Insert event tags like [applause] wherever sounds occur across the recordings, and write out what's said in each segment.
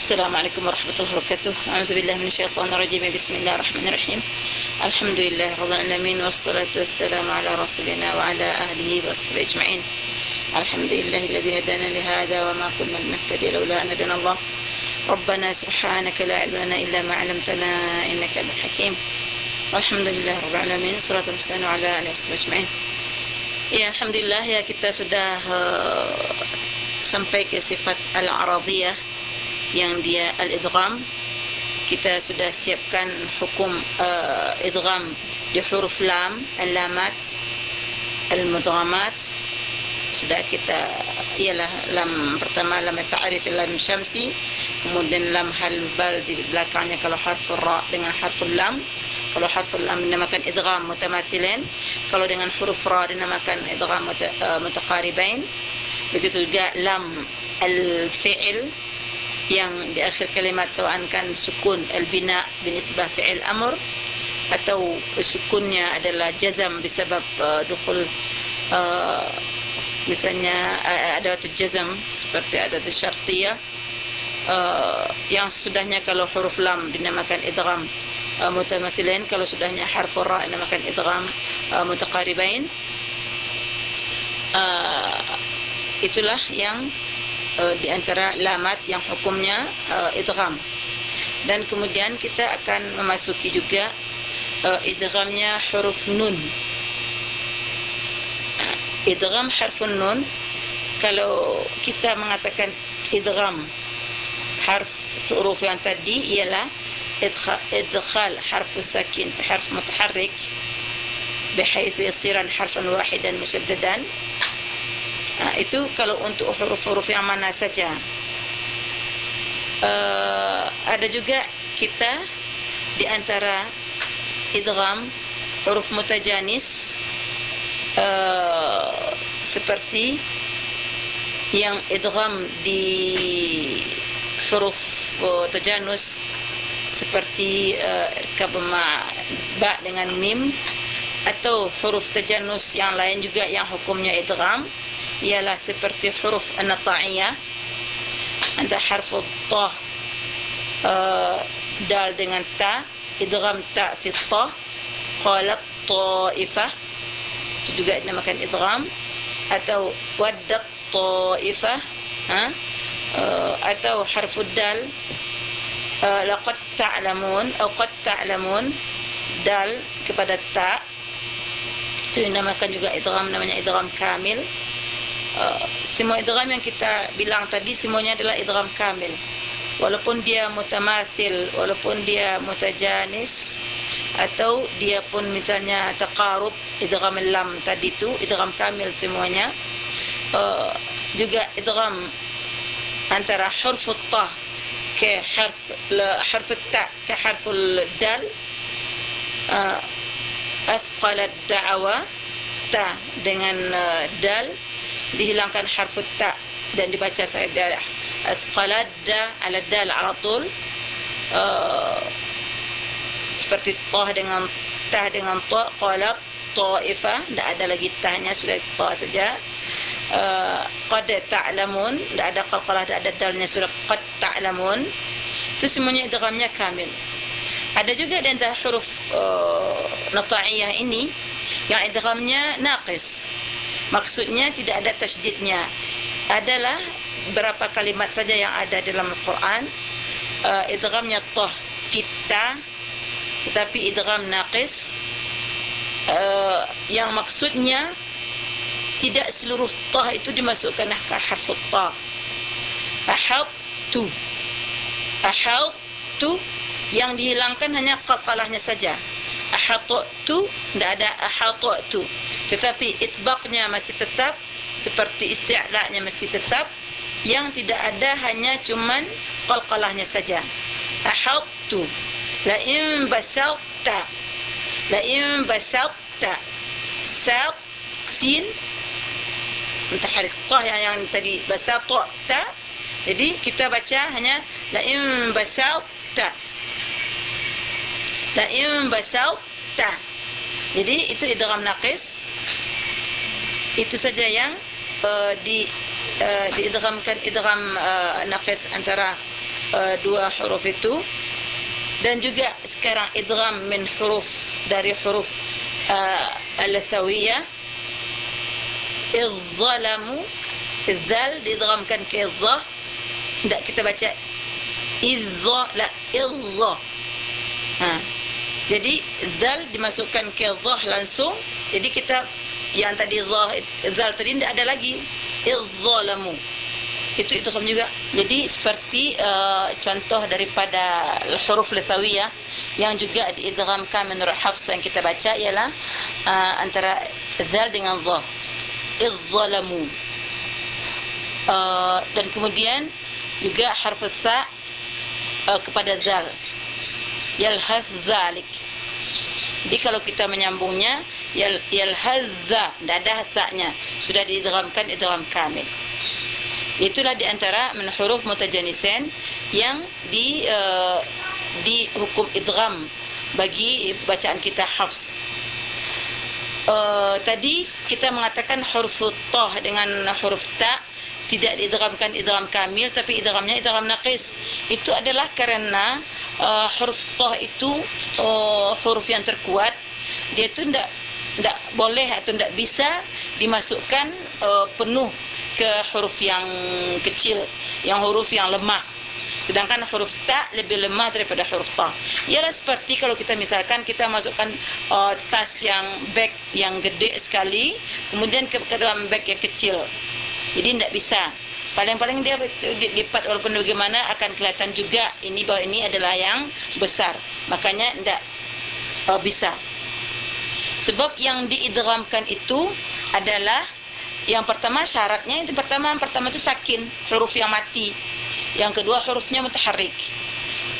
السلام عليكم ورحمة الله وبركاته. أعوذ بالله من الشيطان الرجيم. بسم الله الرحمن الرحيم. الحمد لله رب العالمين والصلاة والسلام على رسولنا وعلى أهله وصحبه أجمعين. الحمد لله الذي هدانا لهذا وما كنا لنهتدي لولا أن هدانا الله. ربنا سبحانك لا علم لنا إلا ما علمتنا إنك أنت الحكيم. والحمد لله رب العالمين والصلاة والسلام على آله وصحبه أجمعين. Ya, Alhamdulillah ya kita sudah uh, sampai ke sifat al-aradiyah. Yang dia al-idgham. Kita sudah siapkan hukum uh, idgham di huruf lam al-lamat al-mudghamat. Sudah kita ialah lam pertama lam ta'rif lam syamsi. Kemudian lam halbal di belakangnya kalau harful ra dengan harful lam. Kalau harful lam dinamakan idgham mutamathilin. Kalau dengan huruf ra dinamakan idgham uh, mutaqaribain. Begitu juga lam al-fi'l yang di akhir kalimat sawa'an kan sukun al-bina binisbah fi'il amr atau sukunnya adalah jazam disebab uh, dukhul uh, misalnya uh, ada jazam seperti ada syartiyah uh, yang sudahnya kalau huruf lam dinamakan idgham uh, mutamathilin kalau sudahnya harf ra dinamakan idgham uh, mutaqaribain uh, itulah yang uh, di antara lamat yang hukumnya uh, idgham. Dan kemudian kita akan memasuki juga uh, idghamnya huruf nun. Idgham harfun nun kalau kita mengatakan idgham harf huruf yang tadi ialah idkhal harf sakin fi harf mutaharrik بحيث يصير حرفا واحدا مشددا Nah, itu kalau untuk huruf-huruf yang mana saja. Uh, ada juga kita di antara idgham huruf mutajanis uh, seperti yang idgham di huruf uh, tajanus seperti uh, kabma ba dengan mim atau huruf tajanus yang lain juga yang hukumnya idgham ialah seperti huruf an-nata'iyah anda harf ta uh, dal dengan ta. Idgham ta fi ta qalat ta'ifah. Itu juga dinamakan idgham. Atau waddat ta'ifah ha? Uh, atau harf dal. Uh, laqad ta'lamun atau qad ta'lamun dal kepada ta. Itu dinamakan juga idgham namanya idgham kamil Uh, semua idgham yang kita bilang tadi semuanya adalah idgham kamil. Walaupun dia mutamathil walaupun dia mutajanis atau dia pun misalnya taqarub idgham lam tadi tu idgham kamil semuanya. Uh, juga idgham antara huruf ta ke harf harf ta ke harf dal. Uh, asqalat da'wa ta dengan uh, dal dihilangkan harf ta dan dibaca saja asqalad da ala dal ala tul. Uh, seperti ta dengan ta dengan ta qalat taifah tidak ada lagi tahnya sudah ta saja. Uh, qad ta'lamun. Tidak ada qalqalah tidak ada dalnya sudah qad ta'lamun. Itu semuanya idghamnya kamil. Ada juga di antara huruf uh, nata'iyah ini yang idghamnya naqis Maksudnya tidak ada tasydidnya. Adalah berapa kalimat saja yang ada dalam Al-Quran. Uh, idghamnya toh fita. Tetapi idgham naqis. Uh, yang maksudnya tidak seluruh toh itu dimasukkan akar harf ta. Ahab tu. Ahab tu yang dihilangkan hanya qalqalahnya saja. Ahatu tu tidak ada ahatu tu tetapi isbaqnya masih tetap seperti isti'la'nya masih tetap yang tidak ada hanya cuman qalqalahnya saja. Ahadtu la in basalta la in basalta sat sin mutaharrik ta yang, yang tadi basalta ta jadi kita baca hanya la in basalta la in basalta jadi itu idgham naqis itu saja yang uh, di uh, diidghamkan idgham uh, naqis antara uh, dua huruf itu. Dan juga sekarang idgham min huruf dari huruf uh, al-thawiyah. Idzalamu idzal diidghamkan ke dha tidak kita baca idza la idza ha. Jadi zal dimasukkan ke dha langsung. Jadi kita yang tadi zal tadi tidak ada lagi. Idzalamu itu itu kamu juga. Jadi seperti uh, contoh daripada huruf lithawiyah yang juga diidghamkan menurut hafs yang kita baca ialah uh, antara zal dengan dha idzalamu uh, dan kemudian juga harf sa uh, kepada zal. Yalhaz zalik. Jadi kalau kita menyambungnya yal yalhazza dadah sa-nya sudah diidghamkan idgham kamil. Itulah di antara min huruf mutajanisin yang di uh, di hukum idgham bagi bacaan kita hafs. Uh, tadi kita mengatakan huruf ta dengan huruf ta tidak diidghamkan idgham kamil tapi idghamnya idgham naqis. Itu adalah karena uh, huruf ta itu uh, huruf yang terkuat. Dia itu tidak tidak boleh atau tidak bisa dimasukkan uh, penuh ke huruf yang kecil yang huruf yang lemah Sedangkan huruf ta lebih lemah daripada huruf ta. Ialah seperti kalau kita misalkan kita masukkan uh, tas yang bag yang gede sekali, kemudian ke, ke dalam bag yang kecil. Jadi tidak bisa. Paling-paling dia lipat walaupun bagaimana akan kelihatan juga ini bahawa ini adalah yang besar. Makanya tidak uh, bisa. Sebab yang diidghamkan itu adalah yang pertama syaratnya yang pertama yang pertama itu sakin huruf yang mati. Yang kedua hurufnya mutaharrik.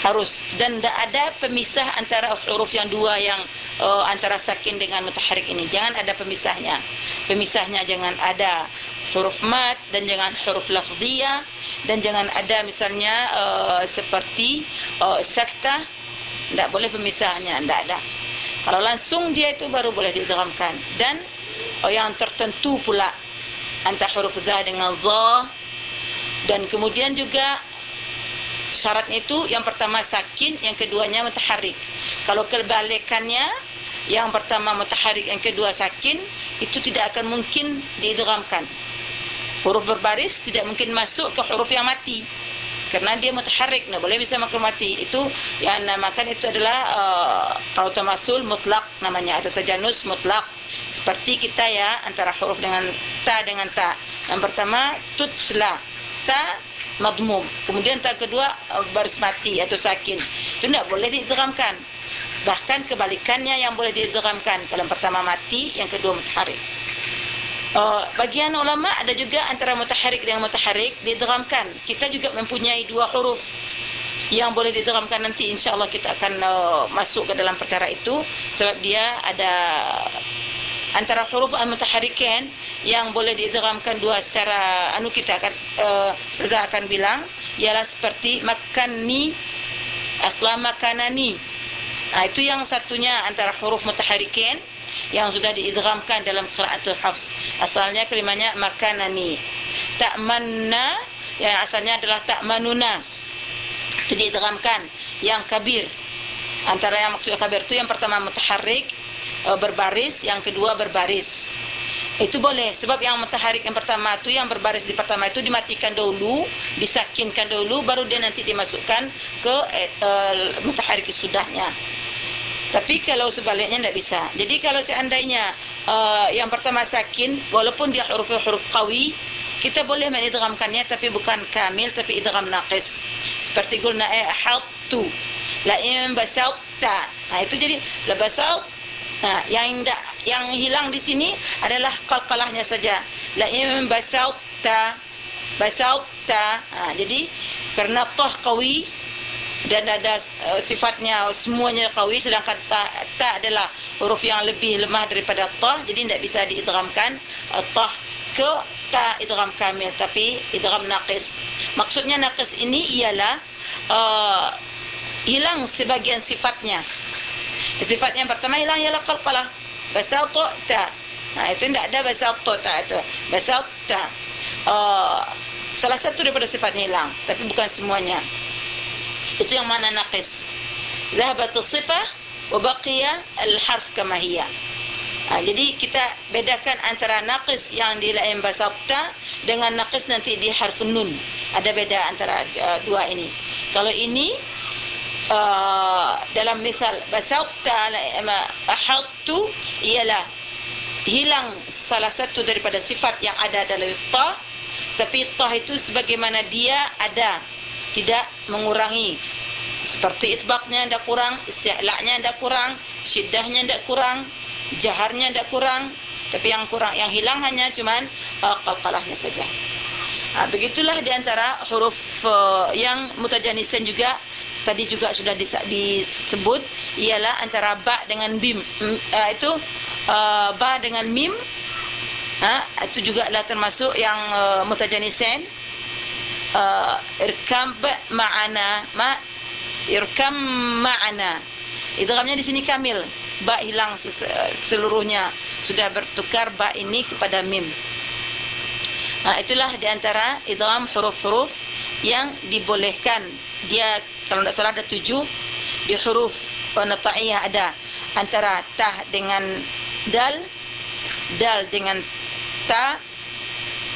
Harus. Dan tidak ada pemisah antara huruf yang dua yang uh, antara sakin dengan mutaharrik ini. Jangan ada pemisahnya. Pemisahnya jangan ada huruf mat dan jangan huruf lafziyah dan jangan ada misalnya uh, seperti uh, sakta. Tidak boleh pemisahnya tidak ada kalau langsung dia itu baru boleh diidghamkan. Dan uh, yang tertentu pula antara huruf za dengan za. Dan kemudian juga syaratnya itu yang pertama sakin yang keduanya mutaharrik. Kalau kebalikannya yang pertama mutaharrik yang kedua sakin itu tidak akan mungkin diidghamkan. Huruf berbaris tidak mungkin masuk ke huruf yang mati karena dia mutaharrik nah boleh bisa makan mati. Itu yang namakan itu adalah uh, automasul mutlak namanya atau tajanus mutlak. Seperti kita ya antara huruf dengan ta dengan ta. Yang pertama tutsla ta madmum. Kemudian ta kedua uh, baris mati atau sakin. Itu tidak boleh diidghamkan. Bahkan kebalikannya yang boleh diidghamkan. Kalau pertama mati yang kedua mutaharrik Uh, bagian ulama ada juga antara mutaharrik dengan mutaharrik diidghamkan. Kita juga mempunyai dua huruf yang boleh diidghamkan nanti insyaallah kita akan uh, masuk ke dalam perkara itu sebab dia ada antara huruf al-mutaharrikin yang boleh diidghamkan dua secara anu kita akan uh, saya akan bilang ialah seperti makanni asla makanani. Nah itu yang satunya antara huruf mutaharrikin yang sudah diidghamkan dalam qiraatul hafs. Asalnya kalimahnya makanani. Ta'manna yang asalnya adalah ta'manuna. Itu diidghamkan. Yang kabir. Antara yang maksud kabir itu yang pertama mutaharrik e, berbaris yang kedua berbaris. Itu boleh. Sebab yang mutaharrik yang pertama itu yang berbaris di pertama itu dimatikan dahulu disakinkan dahulu baru dia nanti dimasukkan ke uh, mutaharrik sudahnya tapi kalau sebaliknya tidak bisa. Jadi kalau seandainya uh, yang pertama sakin, walaupun dia huruf-huruf qawi, kita boleh mengidghamkannya tapi bukan kamil tapi idgham naqis. Seperti gulna eh hattu. La in basalta. Nah itu jadi la basalt. Nah, yang tidak yang hilang di sini adalah qalqalahnya saja. La in basalta. Basalta. Nah, jadi karena toh qawi dan ada uh, sifatnya semuanya qawi sedangkan ta, ta adalah huruf yang lebih lemah daripada ta jadi tidak bisa diidghamkan uh, ta ke ta idgham kamil tapi idgham naqis. Maksudnya naqis ini ialah uh, hilang sebagian sifatnya. Sifatnya yang pertama hilang ialah qalqalah. Basatu ta. Nah itu tidak ada basatu ta itu. Basatu ta. Uh, salah satu daripada sifatnya hilang tapi bukan semuanya itu yang mana naqis. Zahabat sifah wa baqiya al harf kama hiya. Ha, jadi kita bedakan antara naqis yang di lain basata dengan naqis nanti di harf nun. Ada beda antara uh, dua ini. Kalau ini uh, dalam misal basata ahadtu ialah hilang salah satu daripada sifat yang ada dalam ta tapi ta itu sebagaimana dia ada tidak mengurangi. Seperti itbaqnya tidak kurang istihlaknya tidak kurang syiddahnya tidak kurang jaharnya tidak kurang. Tapi yang kurang yang hilang hanya cuman uh, qalqalahnya saja. Ha, begitulah di antara huruf uh, yang mutajanisan juga. Tadi juga sudah disebut. Ialah antara ba dengan bim. Uh, itu uh, ba dengan mim. Ha, itu juga adalah termasuk yang uh, mutajanisan irkam ma'ana ma irkam ma'ana idghamnya di sini kamil. Ba hilang seluruhnya. Sudah bertukar ba ini kepada mim. Nah itulah di antara idgham huruf-huruf yang dibolehkan. Dia kalau tidak salah ada tujuh di huruf. Nataiyah ada antara ta dengan dal dal dengan ta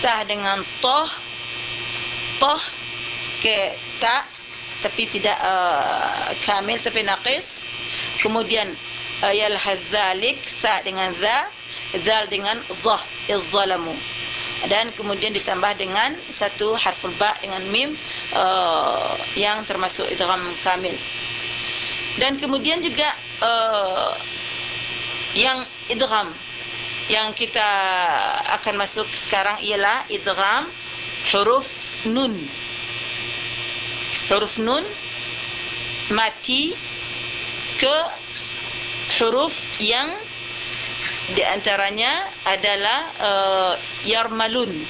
ta dengan toh toh ke ta tapi tidak uh, kamil tapi naqis. Kemudian ayal hadzalik sa dengan za zal dengan zah izzalamu. Dan kemudian ditambah dengan satu harful ba dengan mim uh, yang termasuk idgham kamil. Dan kemudian juga uh, yang idgham yang kita akan masuk sekarang ialah idgham huruf nun huruf nun mati ke huruf yang di antaranya adalah uh, yarmalun.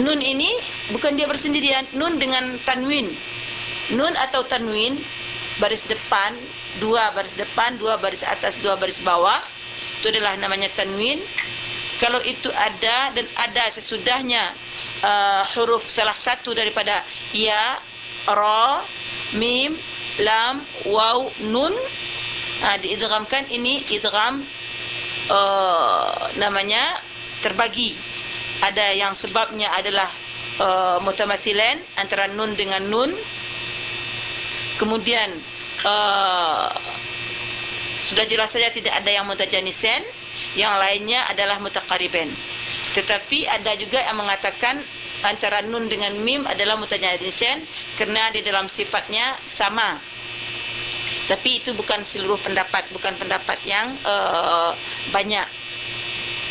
Nun ini bukan dia bersendirian, nun dengan tanwin. Nun atau tanwin baris depan, dua baris depan, dua baris atas, dua baris bawah. Itu adalah namanya tanwin. Kalau itu ada dan ada sesudahnya uh, huruf salah satu daripada ya, ra, mim, lam, waw, nun. Ha, diidghamkan ini idgham uh, namanya terbagi. Ada yang sebabnya adalah uh, mutamathilan antara nun dengan nun. Kemudian uh, sudah jelas saja tidak ada yang mutajanisan yang lainnya adalah mutaqariban tetapi ada juga yang mengatakan antara nun dengan mim adalah mutajanisan kerana di dalam sifatnya sama. Tapi itu bukan seluruh pendapat bukan pendapat yang uh, banyak.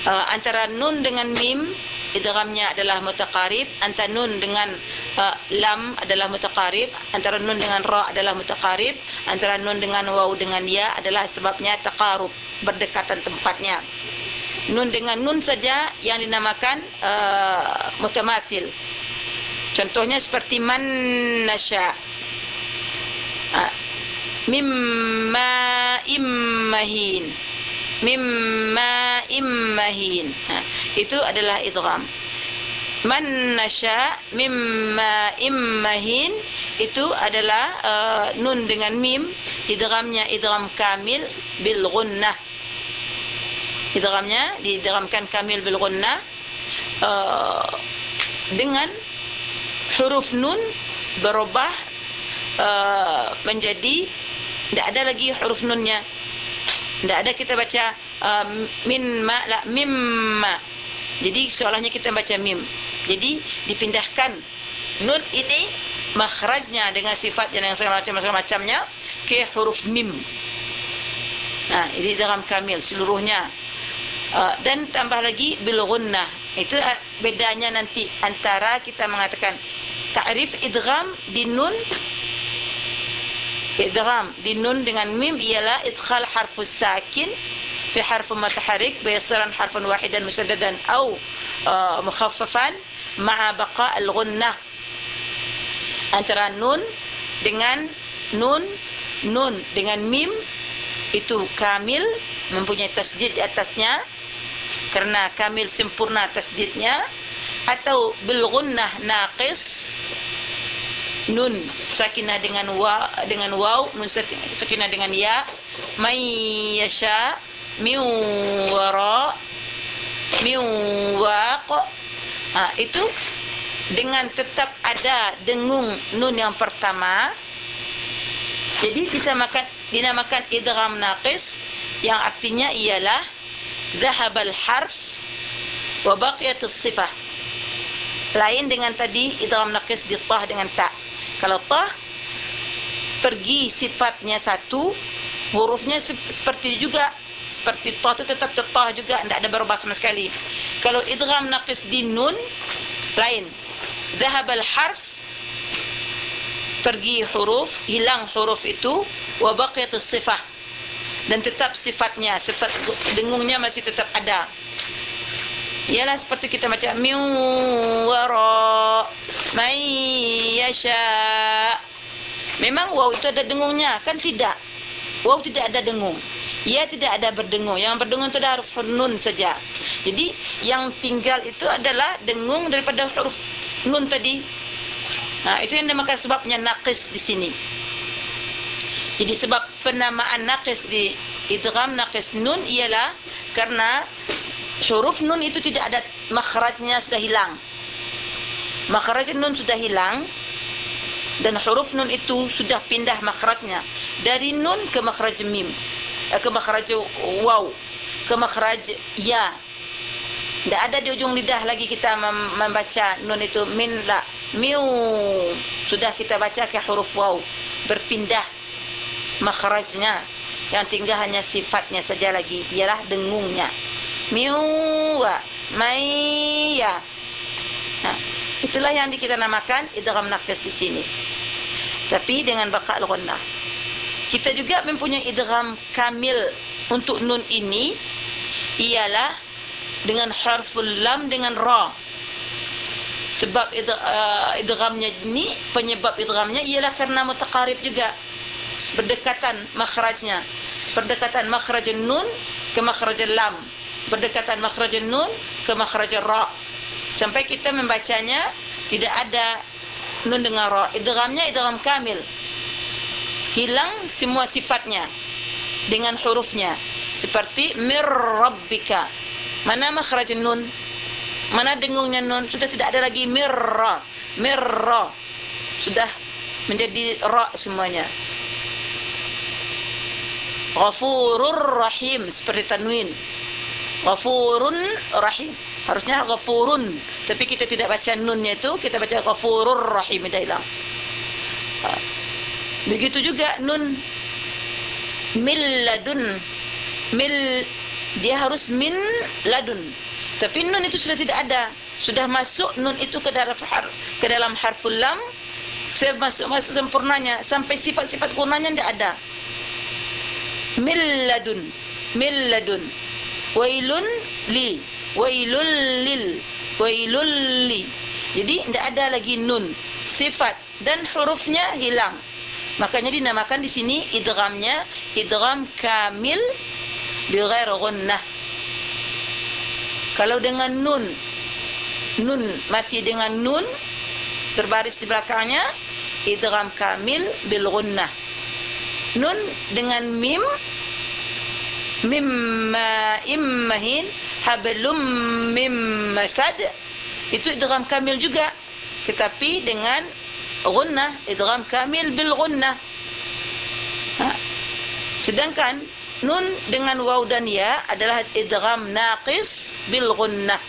Uh, antara nun dengan mim idghamnya adalah mutaqarib antara nun dengan uh, lam adalah mutaqarib antara nun dengan ra adalah mutaqarib antara nun dengan waw dengan ya adalah sebabnya taqarub berdekatan tempatnya nun dengan nun saja yang dinamakan uh, mutamathil. Contohnya seperti man nasya uh, mimma immahin mimma immahin ha, itu adalah idgham. Man nasha mimma immahin itu adalah uh, nun dengan mim idghamnya idgham kamil bil gunnah idghamnya diidghamkan kamil bil gunnah uh, dengan huruf nun berubah uh, menjadi tidak ada lagi huruf nunnya. Tidak ada kita baca uh, min ma la mim ma. Jadi seolahnya kita baca mim. Jadi dipindahkan nun ini makhrajnya dengan sifat yang segala macam segala macamnya ke huruf mim. Nah, ini dalam kamil seluruhnya. Uh, dan tambah lagi bil gunnah. Itu uh, bedanya nanti antara kita mengatakan ta'rif idgham di nun. Idgham di nun dengan mim ialah idkhal harfus sakin fi harf mutaharrik bisaran harfan wahidan musaddadan atau uh, mukhaffafan ma'a baqa al-ghunnah antara nun dengan nun nun dengan mim itu kamil mempunyai tasdid di atasnya karena kamil sempurna tasdidnya atau bil ghunnah naqis nun sakinah dengan wa dengan waw nun sakinah dengan ya may yasha min wara min waq. Ha, itu dengan tetap ada dengung nun yang pertama. Jadi disamakan dinamakan idgham naqis yang artinya ialah harf wa baqiyatus sifah lain dengan tadi idgham naqis di tah dengan ta. Kalau ta pergi sifatnya satu hurufnya seperti juga seperti ta itu tetap ta juga tidak ada berubah sama sekali. Kalau idgham naqis di nun lain. dhahabal harf pergi huruf hilang huruf itu wa baqiyatus sifah dan tetap sifatnya sifat dengungnya masih tetap ada. Ialah seperti kita baca min wara may yasha. Memang waw itu ada dengungnya kan tidak? Waw tidak ada dengung. Ia tidak ada berdengung. Yang berdengung itu adalah huruf nun saja. Jadi yang tinggal itu adalah dengung daripada huruf nun tadi. Nah itu yang dinamakan sebabnya naqis di sini jadi sebab penamaan naqis di idgham naqis nun ialah karena huruf nun itu tidak ada makhrajnya sudah hilang. Makhraj nun sudah hilang dan huruf nun itu sudah pindah makhrajnya. Dari nun ke makhraj mim eh, ke makhraj waw ke makhraj ya. Tidak ada di ujung lidah lagi kita membaca nun itu. Min la miu. Sudah kita baca ke huruf waw. Berpindah makhrajnya. Yang tinggal hanya sifatnya saja lagi. Ialah dengungnya. Miwa maya nah itulah yang kita namakan idgham naqis di sini. Tapi dengan baqa al-ghunnah kita juga mempunyai idgham kamil untuk nun ini ialah dengan harful lam dengan ra. Sebab uh, idghamnya ini penyebab idghamnya ialah kerana mutaqarib juga berdekatan makhrajnya. Berdekatan makhraj nun ke makhraj lam. Berdekatan makhraj nun ke makhraj ra. Sampai kita membacanya tidak ada nun dengan ra. Idghamnya idgham kamil. Hilang semua sifatnya dengan hurufnya. Seperti mir rabbika. Mana makhraj nun? Mana dengungnya nun? Sudah tidak ada lagi mirra mirra sudah menjadi ra semuanya Ghafurur Rahim seperti tanwin Ghafurun Rahim. Harusnya Ghafurun, tapi kita tidak baca nunnya itu, kita baca Ghafurur Rahim dah hilang. Ha. Begitu juga nun mil ladun mil dia harus min ladun. Tapi nun itu sudah tidak ada. Sudah masuk nun itu ke dalam har, ke dalam harful lam semasuk masuk sempurnanya sampai sifat-sifat gunanya tidak ada. Mil ladun mil ladun wailun li wailul lil wailul li. Jadi tidak ada lagi nun sifat dan hurufnya hilang. Makanya dinamakan di sini idghamnya idgham kamil bi gunnah kalau dengan nun nun mati dengan nun berbaris di belakangnya idgham kamil bil gunnah nun dengan mim mimma immahin hablum mimmasad itu idgham kamil juga. Tetapi dengan gunnah idgham kamil bil gunnah ha. sedangkan nun dengan waw dan ya adalah idgham naqis bil gunnah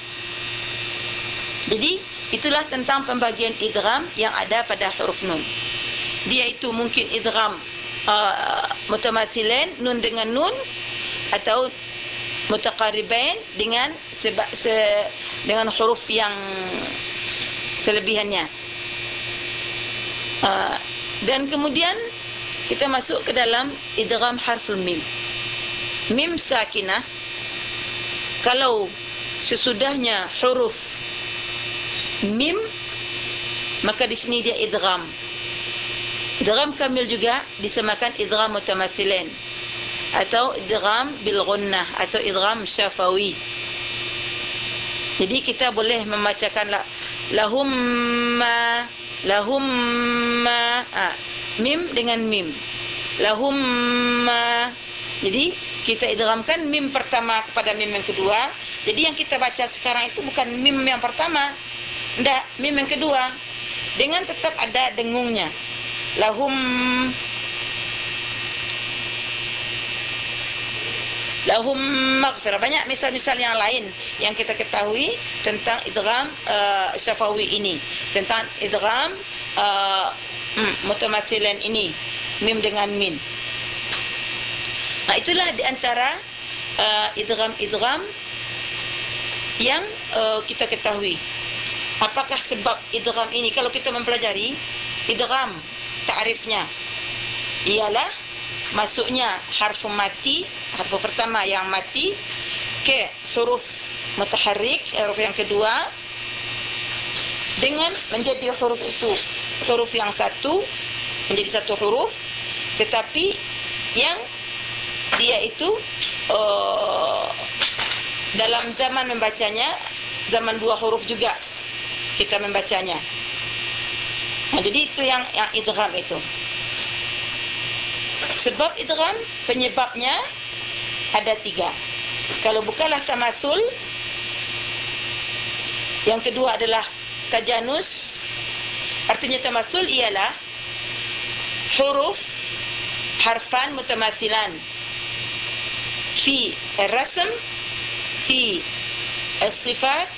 jadi itulah tentang pembagian idgham yang ada pada huruf nun. Dia itu mungkin idgham uh, mutamathilain nun dengan nun atau mutaqaribain dengan sebab se, dengan huruf yang selebihannya. Uh, dan kemudian kita masuk ke dalam idgham harful mim. Mim sakinah kalau sesudahnya huruf mim maka di sini dia idgham idgham kamil juga disamakan idgham mutamathilain atau idgham bil gunnah atau idgham syafawi. Jadi kita boleh membacakan la lahum ma lahum ma ha, mim dengan mim. Lahum ma jadi kita idghamkan mim pertama kepada mim yang kedua. Jadi yang kita baca sekarang itu bukan mim yang pertama. Ndak mim yang kedua. Dengan tetap ada dengungnya lahum lahum maghfirah. Banyak misal-misal yang lain yang kita ketahui tentang idgham uh, syafawi ini. Tentang idgham uh, mutamatsilan ini. Mim dengan min. Nah itulah di antara uh, idgham-idgham yang uh, kita ketahui. Apakah sebab idgham ini? Kalau kita mempelajari idgham ta'rifnya ialah masuknya harfu mati harfu pertama yang mati ke huruf mutaharrik huruf yang kedua dengan menjadi huruf itu huruf yang satu menjadi satu huruf tetapi yang dia itu uh, dalam zaman membacanya zaman dua huruf juga kita membacanya nah, jadi itu yang yang idgham itu. Sebab idgham penyebabnya ada tiga. Kalau bukanlah tamasul yang kedua adalah tajanus. Artinya tamasul ialah huruf harfan mutamathilan fi al-rasm fi al-sifat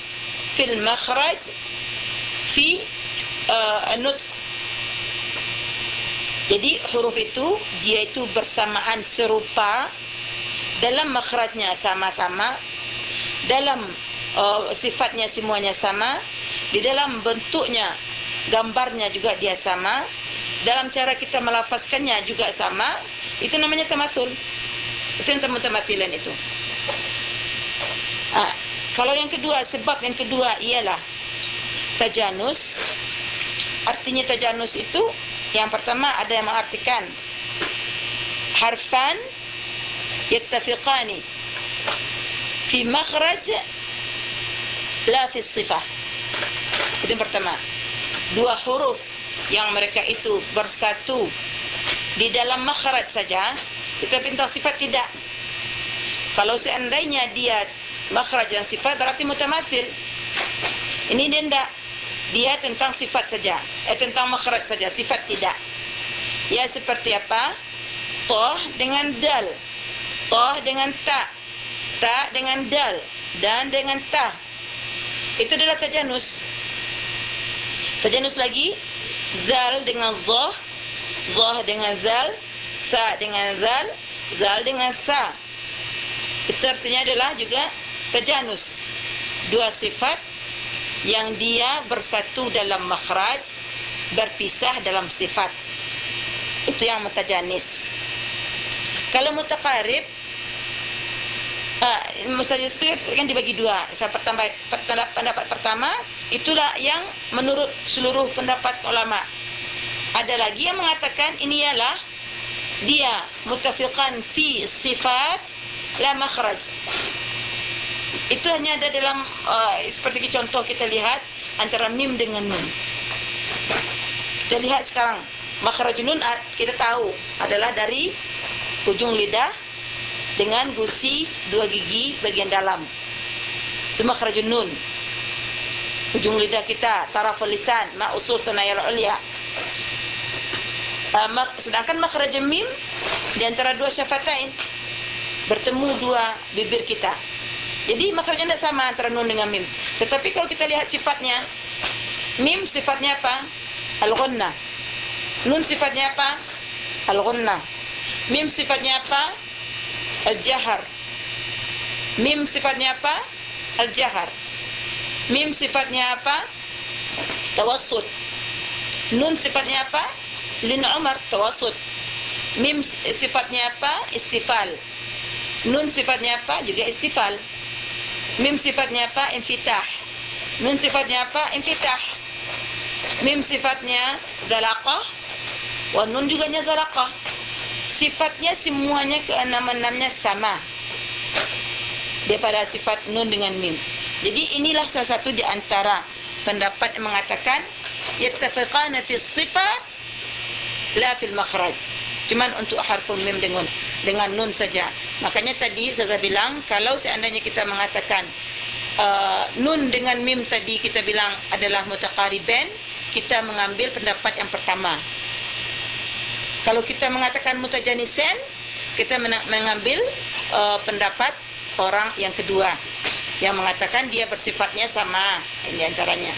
fi al-makhraj fi uh, al-nutq jadi huruf itu dia itu bersamaan serupa dalam makhrajnya sama-sama dalam uh, sifatnya semuanya sama di dalam bentuknya gambarnya juga dia sama dalam cara kita melafazkannya juga sama itu namanya tamasul itu yang tamasilan itu. Ha, kalau yang kedua sebab yang kedua ialah tajanus Artinya tajanus itu yang pertama ada yang mengartikan harfan yattafiqani fi makhraj la fi sifah. Itu yang pertama. Dua huruf yang mereka itu bersatu di dalam makhraj saja, kita pintar sifat tidak. Kalau seandainya dia makhraj dan sifat berarti mutamatsil. Ini dia tidak dia tentang sifat saja. Eh tentang makhraj saja sifat tidak. Ya seperti apa? Toh dengan dal. Ta dengan ta. Ta dengan dal. Dan dengan ta. Itu adalah tajanus. Tajanus lagi? Zal dengan dha dha dengan zal. Sa dengan zal. Zal dengan sa. Itu artinya adalah juga tajanus. Dua sifat yang dia bersatu dalam makhraj berpisah dalam sifat itu yang mutajanis kalau mutaqarib Ah, mustajid itu kan dibagi dua. Pertama pendapat pertama itulah yang menurut seluruh pendapat ulama. Ada lagi yang mengatakan ini ialah dia mutafiqan fi sifat la makhraj. Itu hanya ada dalam uh, seperti contoh kita lihat antara mim dengan nun. Kita lihat sekarang makhraj nun kita tahu adalah dari ujung lidah dengan gusi dua gigi bagian dalam. Itu makhrajun nun. Ujung lidah kita, taraful lisan, ma usul sanayal ulia. Uh, sedangkan makhrajun mim di antara dua syafatain bertemu dua bibir kita. Jadi makhrajnya tidak sama antara nun dengan mim. Tetapi kalau kita lihat sifatnya, mim sifatnya apa? Al-ghunnah. Nun sifatnya apa? Al-ghunnah. Mim sifatnya apa? Al-Jahar Mim sifatnya apa? Al-Jahar Mim sifatnya apa? Tawassud Nun sifatnya apa? Lin Umar Tawassud Mim sifatnya apa? Istifal Nun sifatnya apa? Juga istifal Mim sifatnya apa? Infitah. Nun sifatnya apa? Infitah. Mim sifatnya Dalaqah Wa nun juga nya Dalaqah sifatnya semuanya keenam-enamnya sama. Daripada sifat nun dengan mim. Jadi inilah salah satu di antara pendapat yang mengatakan yattafiqana fi sifat la fil makhraj. Cuman untuk harful mim dengan dengan nun saja makanya tadi saya bilang kalau seandainya kita mengatakan uh, nun dengan mim tadi kita bilang adalah mutaqariban kita mengambil pendapat yang pertama. Kalau kita mengatakan mutajanisen kita mengambil uh, pendapat orang yang kedua yang mengatakan dia bersifatnya sama ini antaranya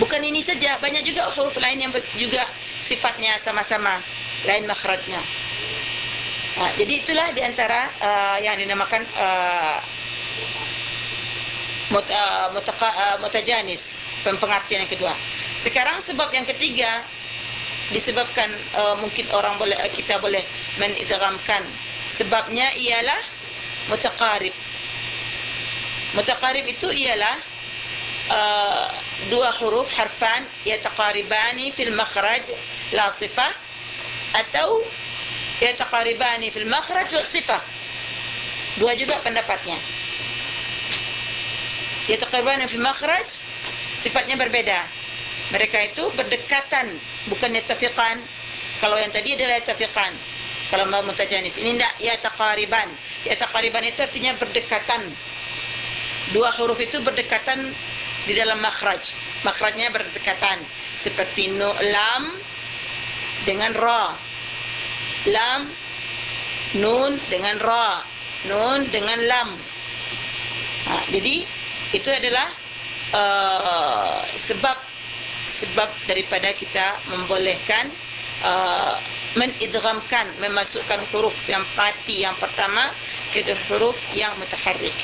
bukan ini saja banyak juga huruf lain yang juga sifatnya sama-sama lain makhrajnya ha, jadi itulah di antara uh, yang dinamakan uh, mut, uh, mutaqa, uh, mutajanis pengertian yang kedua. Sekarang sebab yang ketiga disebabkan uh, mungkin orang boleh uh, kita boleh menidghamkan sebabnya ialah mutaqarib mutaqarib itu ialah uh, dua huruf harfan yataqaribani fil makhraj la sifah atau yataqaribani fil makhraj was sifah dua juga pendapatnya. Yataqaribani fil makhraj sifatnya berbeda. Mereka itu berdekatan bukan yatafiqan kalau yang tadi adalah yatafiqan kalau mutajanis ini tidak yataqariban. Yataqariban itu artinya berdekatan. Dua huruf itu berdekatan di dalam makhraj. Makhrajnya berdekatan. Seperti nu lam dengan ra lam nun dengan ra. Nun dengan lam. Ha, jadi itu adalah uh, sebab sebab daripada kita membolehkan uh, menidghamkan memasukkan huruf yang mati yang pertama ke huruf yang mutaharrik.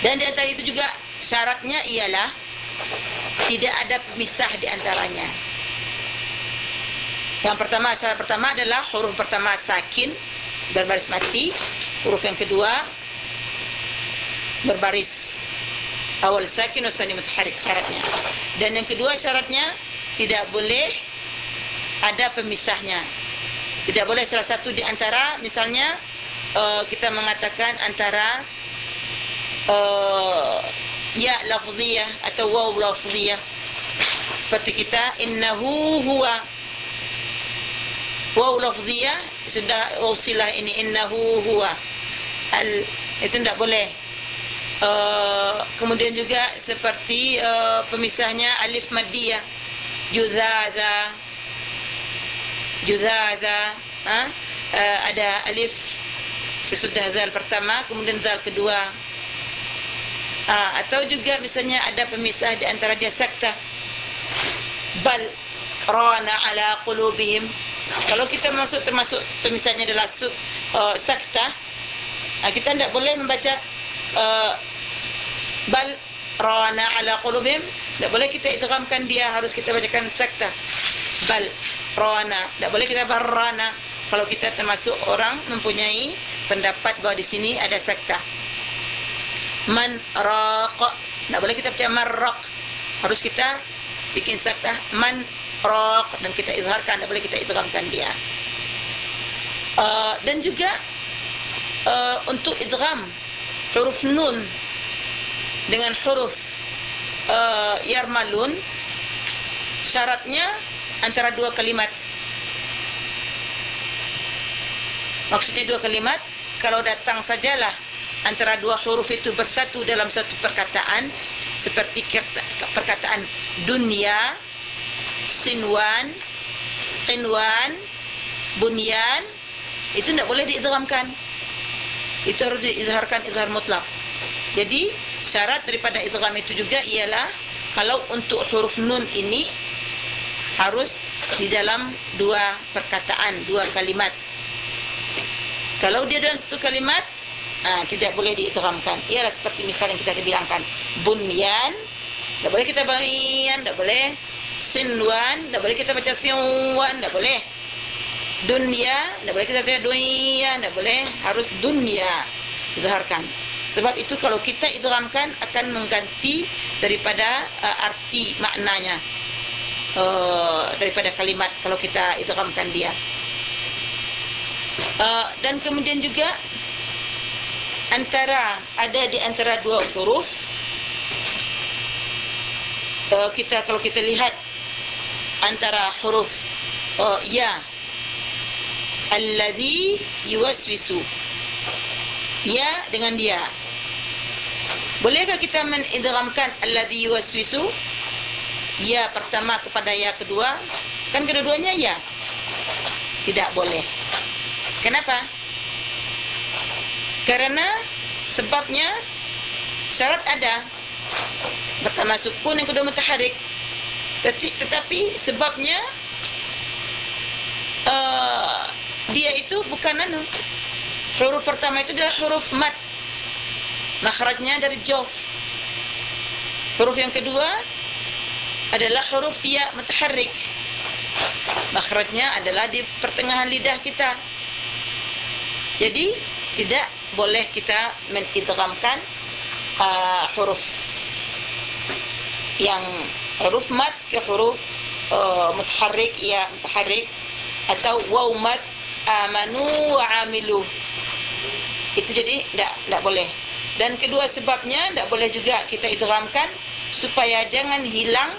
Dan di antara itu juga syaratnya ialah tidak ada pemisah di antaranya yang pertama syarat pertama adalah huruf pertama sakin berbaris mati. Huruf yang kedua berbaris awal sakin wasani mutaharrik syaratnya. Dan yang kedua syaratnya tidak boleh ada pemisahnya. Tidak boleh salah satu di antara misalnya uh, kita mengatakan antara uh, ya lafziyah atau waw lafziyah. Seperti kita innahu huwa waw lafziyah sudah waw silah ini innahu huwa. Al itu tidak boleh. Uh, kemudian juga seperti uh, pemisahnya alif maddiyah. Juzadha juzadha ha? uh, ada alif sesudah zal pertama kemudian zal kedua. Uh, atau juga misalnya ada pemisah di antara dia sakta. Bal rana ala qulubihim kalau kita masuk termasuk pemisahnya adalah uh, sakta uh, kita tidak boleh membaca uh, bal rana ala qulubihim tak boleh kita idghamkan dia harus kita bacakan sakta. Bal rana. Tak boleh kita barrana kalau kita termasuk orang mempunyai pendapat bahawa di sini ada sakta. Man raq. Tak boleh kita baca marraq harus kita bikin sakta. Man raq dan kita izharkan tak boleh kita idghamkan dia. Uh, dan juga uh, untuk idgham huruf nun dengan huruf uh, yarmalun syaratnya antara dua kalimat. Maksudnya dua kalimat kalau datang sajalah antara dua huruf itu bersatu dalam satu perkataan seperti perkataan dunia sinwan qinwan bunyan itu tidak boleh diidghamkan itu harus diizharkan izhar mutlak jadi syarat daripada idgham itu juga ialah kalau untuk huruf nun ini harus di dalam dua perkataan, dua kalimat. Kalau dia dalam satu kalimat, ah tidak boleh diidghamkan. Ialah seperti misal yang kita bilangkan bunyan, tidak boleh kita bayan, tidak boleh sinwan, tidak boleh kita baca sinwan, tidak boleh. Dunya, tidak boleh kita baca dunya, tidak boleh harus dunya. Izharkan. Sebab itu kalau kita idghamkan akan mengganti daripada uh, arti maknanya. Uh, daripada kalimat kalau kita idghamkan dia. Uh, dan kemudian juga antara ada di antara dua huruf uh, kita kalau kita lihat antara huruf uh, ya. Alladhi yuwaswisu. Ya dengan dia. Bolehkah kita menidghamkan alladhi yuwaswisu? Ya pertama kepada ya kedua. Kan kedua-duanya ya? Tidak boleh. Kenapa? Karena sebabnya syarat ada. Pertama sukun yang kedua mutaharrik tetapi sebabnya uh, dia itu bukan anu. Huruf pertama itu adalah huruf mat makhrajnya dari jawf. Huruf yang kedua adalah huruf ya mutaharrik. Makhrajnya adalah di pertengahan lidah kita. Jadi tidak boleh kita menidghamkan uh, huruf yang huruf uh, mutaharrik ya mutaharrik atau waw mat amanu wa amilu itu jadi tidak tidak boleh. Dan kedua sebabnya tidak boleh juga kita idghamkan supaya jangan hilang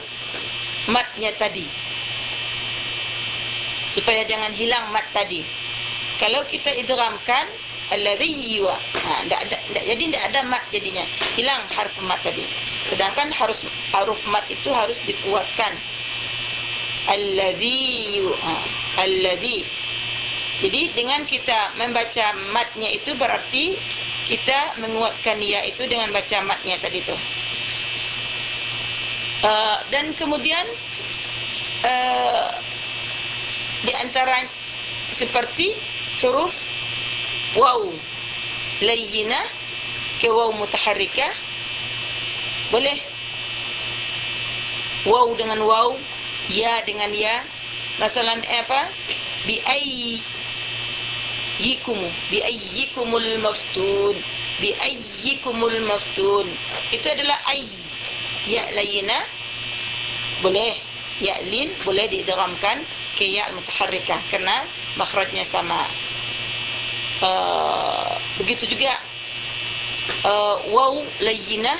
matnya tadi. Supaya jangan hilang mat tadi. Kalau kita idghamkan alladhi wa ha ada tidak jadi tidak ada mat jadinya. Hilang harf mat tadi. Sedangkan harus huruf mat itu harus dikuatkan. Alladhi ha, alladhi. Jadi dengan kita membaca matnya itu berarti kita menguatkan ya itu dengan baca matnya tadi tu. Uh, dan kemudian uh, di antara seperti huruf waw layyinah ke waw mutaharrikah boleh? Waw dengan waw ya dengan ya. Masalan apa? Bi ayyikum bi ayyikumul maftun bi ayyikumul maftun. Itu adalah ay. Ya layina boleh. Ya lin boleh diidghamkan ke ya mutaharrikah karena makhrajnya sama uh, begitu juga uh, waw layyinah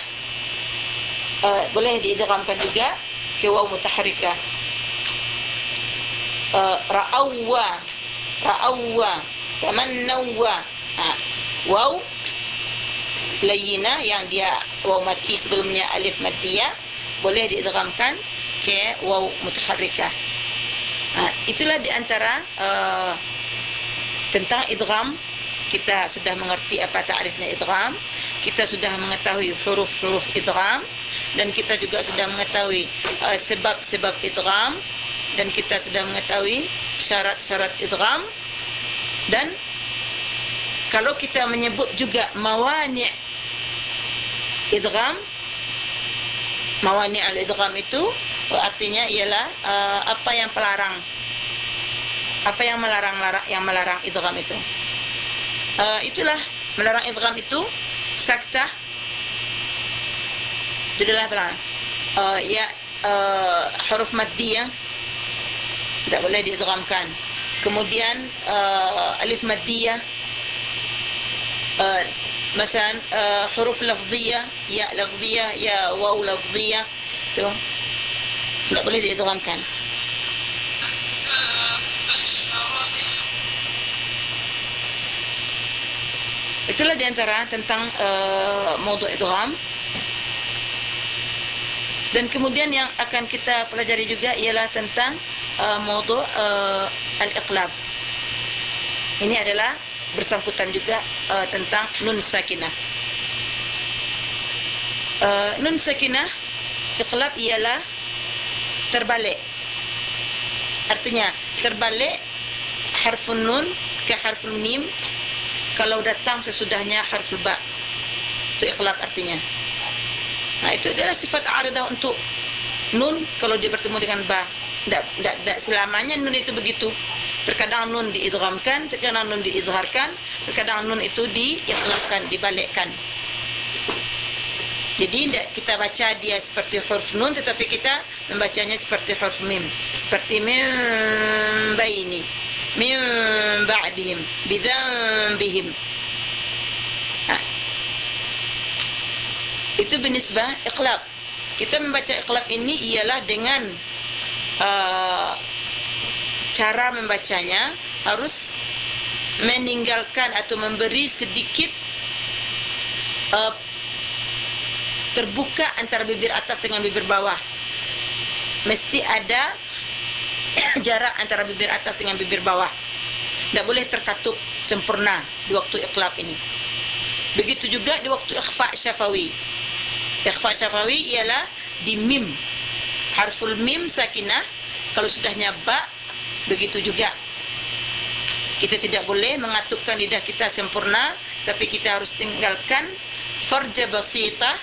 uh, boleh diidghamkan juga ke waw mutaharrikah. Uh, ra'awwa ra'awwa tamannawwa ha waw layyinah yang dia waw mati sebelumnya alif matiyah boleh diidghamkan ke waw mutaharrikah. Ha itulah di antara uh, tentang idgham. Kita sudah mengerti apa takrifnya idgham. Kita sudah mengetahui huruf-huruf idgham. Dan kita juga sudah mengetahui uh, sebab-sebab uh, idgham. Dan kita sudah mengetahui syarat-syarat idgham. Dan kalau kita menyebut juga mawani' idgham mawani' al-idgham itu artinya ialah uh, apa yang pelarang apa yang melarang-larang yang melarang idgham itu uh, itulah melarang idgham itu saktah itu adalah pelarang uh, ya uh, huruf maddiyah tidak boleh diidghamkan kemudian uh, alif maddiyah uh, مثلا uh, huruf lafziyah ya lafziyah ya waw lafziyah tu tidak boleh diidghamkan Itulah diantara tentang uh, modul idgham. Dan kemudian yang akan kita pelajari juga ialah tentang uh, modul uh, al-iqlab. Ini adalah bersangkutan juga uh, tentang nun sakinah. Uh, nun sakinah iqlab ialah terbalik. Artinya terbalik harfun nun ke harful mim kalau datang sesudahnya harful ba itu iqlab artinya Nah itu adalah sifat aridah untuk nun kalau dia bertemu dengan ba. Tidak, tidak, tidak selamanya nun itu begitu. Terkadang nun diidghamkan, terkadang nun diizharkan, terkadang nun itu diiqlabkan, dibalikkan. Jadi tidak kita baca dia seperti huruf nun tetapi kita membacanya seperti huruf mim. Seperti mim baini, mim ba'dihim, bidzambihim. itu binisbah iqlab kita membaca iqlab ini ialah dengan uh, cara membacanya harus meninggalkan atau memberi sedikit uh, terbuka antara bibir atas dengan bibir bawah. Mesti ada [coughs] jarak antara bibir atas dengan bibir bawah. Tidak boleh terkatup sempurna di waktu iqlab ini. Begitu juga di waktu ikhfa syafawi. Ikhfa syafawi ialah di mim. Harful mim sakinah kalau sudah nyaba begitu juga. Kita tidak boleh mengatupkan lidah kita sempurna tapi kita harus tinggalkan farja basita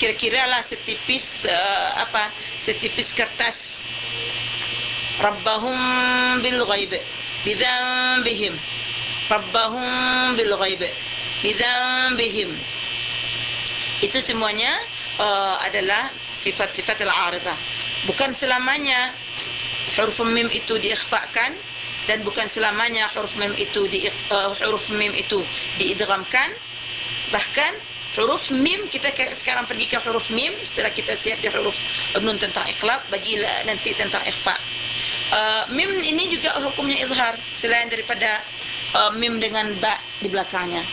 kira-kira lah setipis uh, apa setipis kertas ghaib bidzambihim rabbahum bil ghaib bidzambihim itu semuanya uh, adalah sifat-sifat al-aridah. Bukan selamanya huruf mim itu diikhfakan dan bukan selamanya huruf mim itu di uh, huruf mim itu diidghamkan. Bahkan huruf mim kita sekarang pergi ke huruf mim setelah kita siap di huruf nun tentang iqlab bagilah nanti tentang ikhfa uh, mim ini juga hukumnya izhar selain daripada uh, mim dengan ba di belakangnya.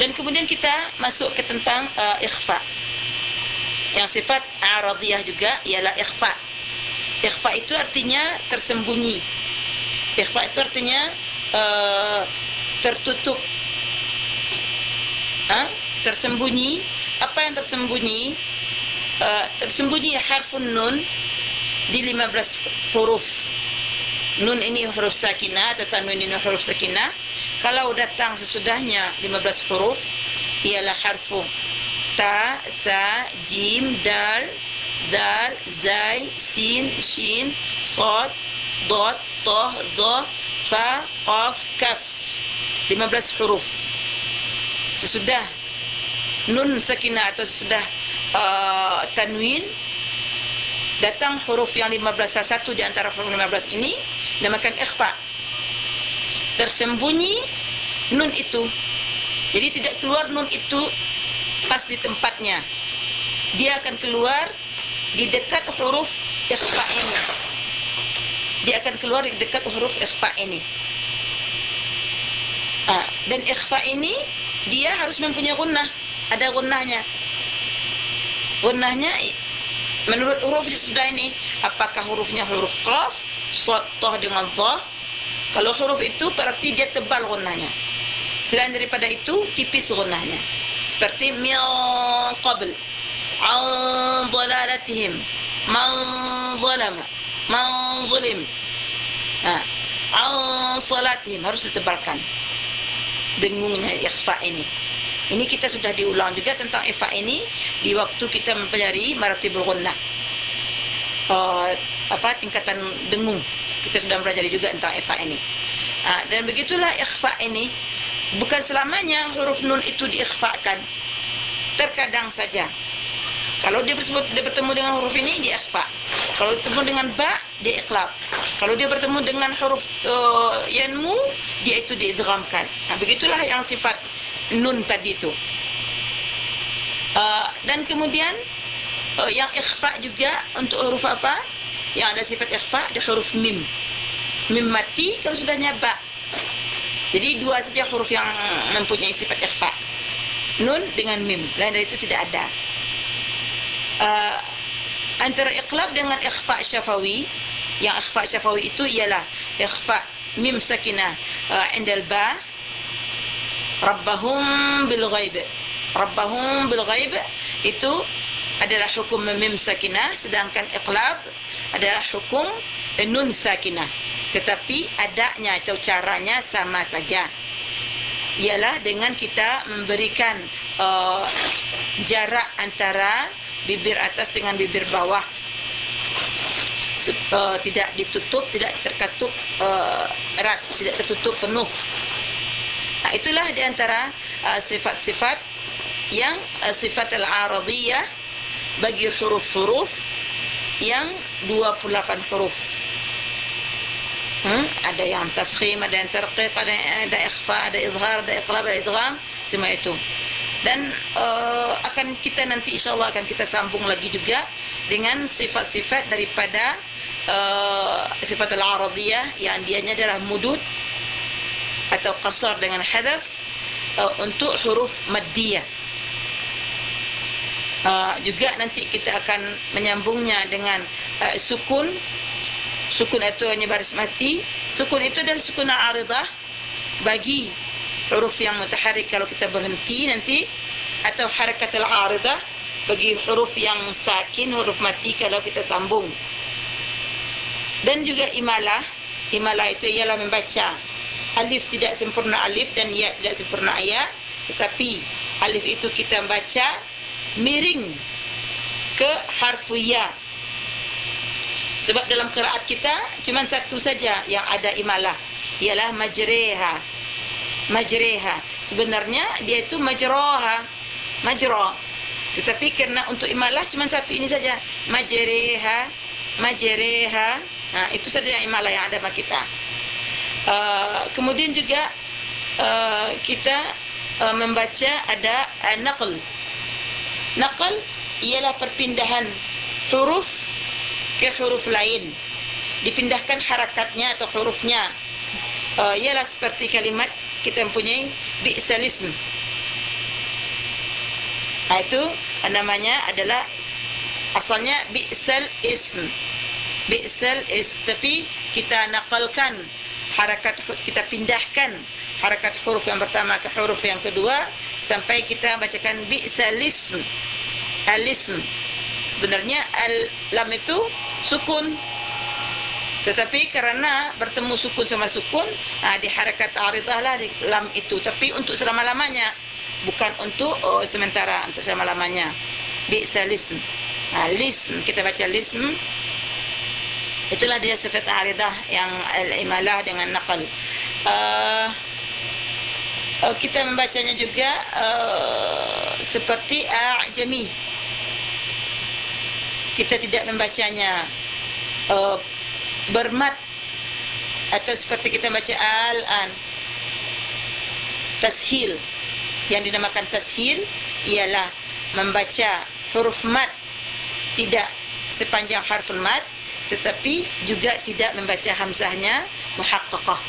Dan kemudian kita masuk ke tentang uh, ikhfa. Yang sifat aradiyah juga ialah ikhfa. Ikhfa itu artinya tersembunyi. Ikhfa itu artinya uh, tertutup. Ha? tersembunyi. Apa yang tersembunyi? Uh, tersembunyi harfun nun di 15 huruf nun ini huruf sakinah atau tanwin ini huruf sakinah kalau datang sesudahnya 15 huruf ialah harfu ta tha jim dal dal zai sin shin sad dad ta dha fa qaf kaf. 15 huruf. Sesudah nun sakinah atau sesudah uh, tanwin datang huruf yang 15 salah satu di antara huruf 15 ini namakan ikhfa. Tersembunyi nun itu. Jadi tidak keluar nun itu pas di tempatnya. Dia akan keluar di dekat huruf ikhfa ini. Dia akan keluar di dekat huruf ikhfa ini. Ha, dan ikhfa ini dia harus mempunyai gunnah. Ada gunnahnya. Gunnahnya menurut huruf di sudah ini apakah hurufnya huruf qaf sad ta dengan dha kalau huruf itu berarti dia tebal gunnahnya. Selain daripada itu tipis gunnahnya. Seperti min qabl an dalalatihim man zalama man zulim. Ha, an salatihim harus ditebalkan. Dengungnya ikhfa ini. Ini kita sudah diulang juga tentang ikhfa ini di waktu kita mempelajari maratibul gunnah. Uh, apa tingkatan dengung kita sudah mempelajari juga tentang ikhfa ini. Ha, dan begitulah ikhfa ini bukan selamanya huruf nun itu diikhfakan. Terkadang saja. Kalau dia bersebut dia bertemu dengan huruf ini dia ikhfa. Kalau bertemu dengan ba dia iqlab. Kalau dia bertemu dengan huruf uh, yanmu dia itu diidghamkan. Ha, begitulah yang sifat nun tadi itu. Uh, dan kemudian uh, yang ikhfa juga untuk huruf apa? yang ada sifat ikhfa di huruf mim. Mim mati kalau sudah nyaba. Jadi dua saja huruf yang mempunyai sifat ikhfa. Nun dengan mim. Lain dari itu tidak ada. Uh, antara iqlab dengan ikhfa syafawi, yang ikhfa syafawi itu ialah ikhfa mim sakinah uh, indal ba rabbahum bil ghaib. Rabbahum bil ghaib itu adalah hukum mim sakinah sedangkan iqlab adalah hukum nun sakinah. Tetapi adanya atau caranya sama saja. Ialah dengan kita memberikan uh, jarak antara bibir atas dengan bibir bawah. Uh, tidak ditutup tidak terkatup uh, erat tidak tertutup penuh nah, itulah di antara uh, sifat-sifat uh, yang uh, sifat al-aradiyah bagi huruf-huruf yang 28 huruf. Hmm? Ada yang tafkhim, ada yang tarqiq, ada ada ikhfa, ada izhar, ada iqlab, ada idgham, semua itu. dan uh, akan kita nanti insyaallah akan kita sambung lagi juga dengan sifat-sifat daripada uh, sifat al-aradiyah yang dianya adalah mudud atau qasar dengan hadaf uh, untuk huruf maddiyah. Uh, juga nanti kita akan menyambungnya dengan uh, sukun. Sukun itu hanya baris mati. Sukun itu adalah sukun aridah bagi huruf yang mutaharrik kalau kita berhenti nanti atau harakat al-aridah bagi huruf yang sakin huruf mati kalau kita sambung. Dan juga imalah. Imalah itu ialah membaca alif tidak sempurna alif dan ya tidak sempurna ya tetapi alif itu kita baca miring ke harfu ya. Sebab dalam qiraat kita cuma satu saja yang ada imalah. Ialah majreha majreha sebenarnya dia itu majraha majra tetapi kerana untuk imalah cuma satu ini saja. Majreha majreha ha itu saja yang imalah yang ada pada kita uh, kemudian juga uh, kita uh, membaca ada naql naql ialah perpindahan huruf ke huruf lain dipindahkan harakatnya atau hurufnya uh, ialah seperti kalimat kita mempunyai bi'salism. Itu namanya adalah asalnya bi'sal ism. Bi'sal is tapi kita nakalkan harakat kita pindahkan harakat huruf yang pertama ke huruf yang kedua sampai kita bacakan bi'salism. Alism. Sebenarnya al lam itu sukun. Tetapi kerana bertemu sukun sama sukun ha, di harakat aridah lah di lam itu. Tapi untuk selama-lamanya bukan untuk oh, sementara untuk selama-lamanya. Bi salism ha, kita baca lism itulah dia sifat aridah yang al-imalah dengan naqal. Uh, uh, kita membacanya juga uh, seperti a'jami. Kita tidak membacanya uh, bermat atau seperti kita baca al-an. Tashil. Yang dinamakan tashil ialah membaca huruf mat tidak sepanjang harful mat tetapi juga tidak membaca hamzahnya muhaqqaqah.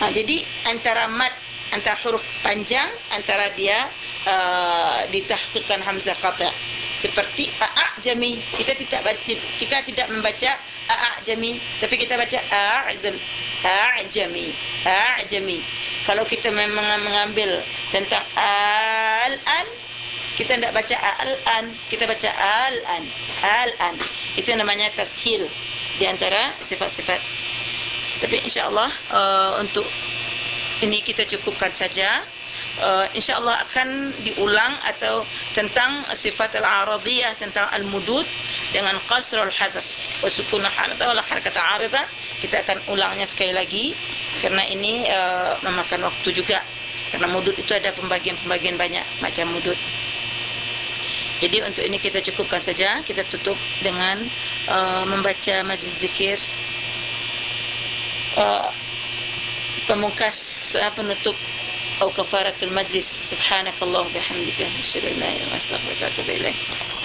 Ha, jadi antara mat antara huruf panjang antara dia uh, ditahqiqkan hamzah qata' seperti a'jami kita tidak baca kita tidak membaca a'jami tapi kita baca a'zam a'jami a'jami. Kalau kita memang mengambil tentang al-an kita tidak baca al-an. Kita baca al-an. Al-an. Itu namanya tashil. Di antara sifat-sifat. Tapi insyaallah uh, untuk ini kita cukupkan saja. Uh, insyaallah akan diulang atau tentang sifat al-aradiyah tentang al-mudud dengan qasr al-hadf wa sukun al-harakat wal harakat al-aridah kita akan ulangnya sekali lagi karena ini uh, memakan waktu juga. Karena mudud itu ada pembagian-pembagian banyak macam mudud jadi untuk ini kita cukupkan saja. Kita tutup dengan uh, membaca majlis zikir. Uh, pemungkas uh, penutup au kafaratul majlis. Subhanakallah bihamdika. Assalamualaikum warahmatullahi wabarakatuh.